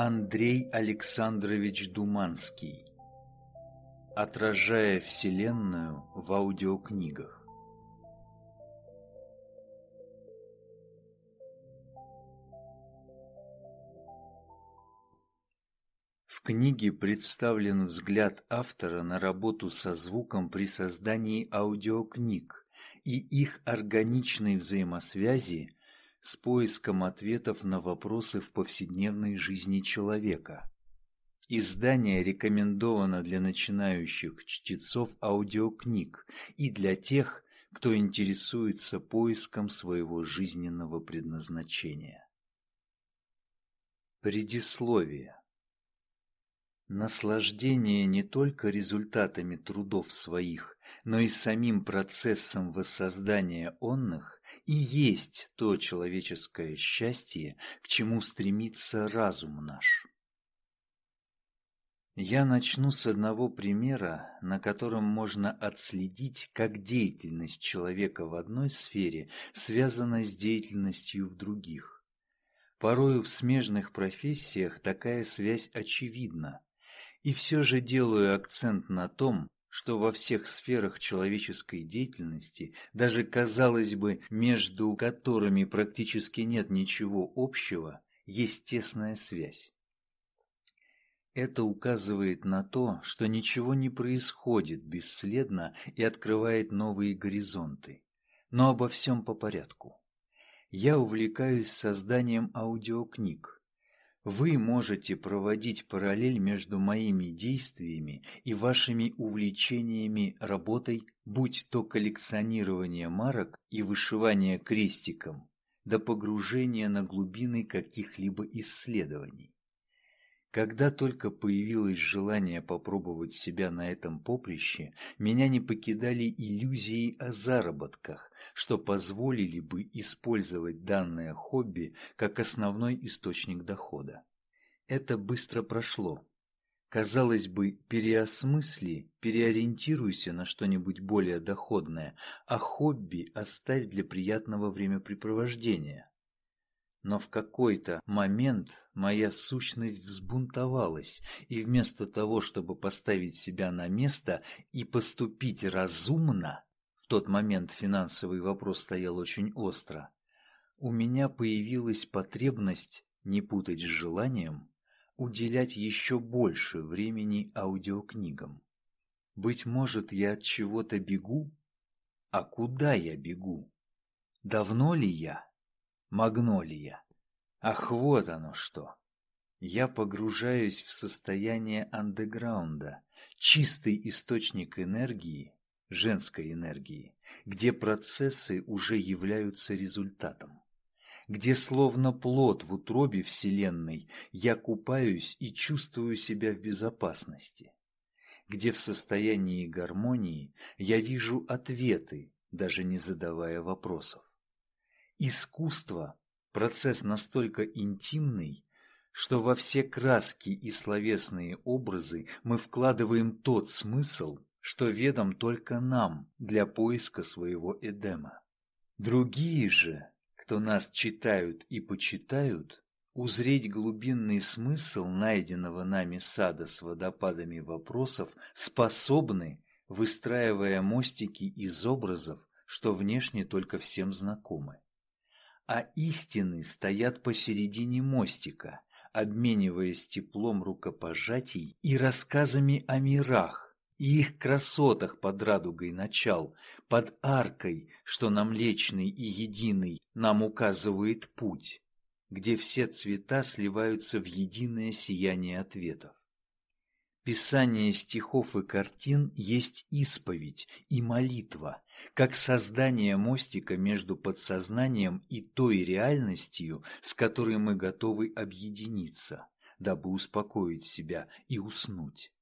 Андрей Александрович Думанский. Отражая Вселенную в аудиокнигах. В книге представлен взгляд автора на работу со звуком при создании аудиокниг и их органичной взаимосвязи с поиском ответов на вопросы в повседневной жизни человека. Издание рекомендовано для начинающих чтецов аудиокниг и для тех, кто интересуется поиском своего жизненного предназначения. Предисловие Наслаждение не только результатами трудов своих, но и самим процессом воссоздания онных и есть то человеческое счастье, к чему стремится разум наш. Я начну с одного примера, на котором можно отследить, как деятельность человека в одной сфере связана с деятельностью в других. Порою в смежных профессиях такая связь очевидна, и все же делаю акцент на том, что во всех сферах человеческой деятельности, даже, казалось бы, между которыми практически нет ничего общего, есть тесная связь. Это указывает на то, что ничего не происходит бесследно и открывает новые горизонты. Но обо всем по порядку. Я увлекаюсь созданием аудиокниг, вы можете проводить параллель между моими действиями и вашими увлечениями работой, будь то коллекционирование марок и вышивание крестиком, до погружения на глубины каких-либо исследований. Когда только появилось желание попробовать себя на этом поприще, меня не покидали иллюзии о заработках, что позволили бы использовать данное хобби как основной источник дохода. Это быстро прошло. Казалось бы, переосмысли, переориентируйся на что-нибудь более доходное, а хобби оставь для приятного времяпрепровождения. Но в какой-то момент моя сущность взбунтовалась, и вместо того, чтобы поставить себя на место и поступить разумно, в тот момент финансовый вопрос стоял очень остро, у меня появилась потребность, не путать с желанием, уделять еще больше времени аудиокнигам. Быть может, я от чего-то бегу? А куда я бегу? Давно ли я? Магнолия. Ах, вот оно что. Я погружаюсь в состояние андеграунда, чистый источник энергии, женской энергии, где процессы уже являются результатом, где словно плод в утробе Вселенной я купаюсь и чувствую себя в безопасности, где в состоянии гармонии я вижу ответы, даже не задавая вопросов. Искусство – процесс настолько интимный, что во все краски и словесные образы мы вкладываем тот смысл, что ведом только нам для поиска своего Эдема. Другие же, кто нас читают и почитают, узреть глубинный смысл найденного нами сада с водопадами вопросов способны, выстраивая мостики из образов, что внешне только всем знакомы а истины стоят посередине мостика, обмениваясь теплом рукопожатий и рассказами о мирах, и их красотах под радугой начал, под аркой, что нам лечный и единый нам указывает путь, где все цвета сливаются в единое сияние ответов. Писание стихов и картин есть исповедь и молитва, как создание мостика между подсознанием и той реальностью, с которой мы готовы объединиться, дабы успокоить себя и уснуть.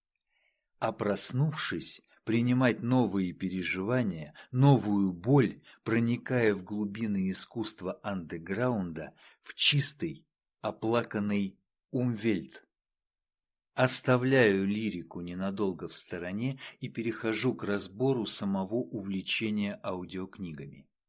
А проснувшись, принимать новые переживания, новую боль, проникая в глубины искусства андеграунда в чистый, оплаканный умвельт. Оставляю лирику ненадолго в стороне и перехожу к разбору самого увлечения аудиокнигами.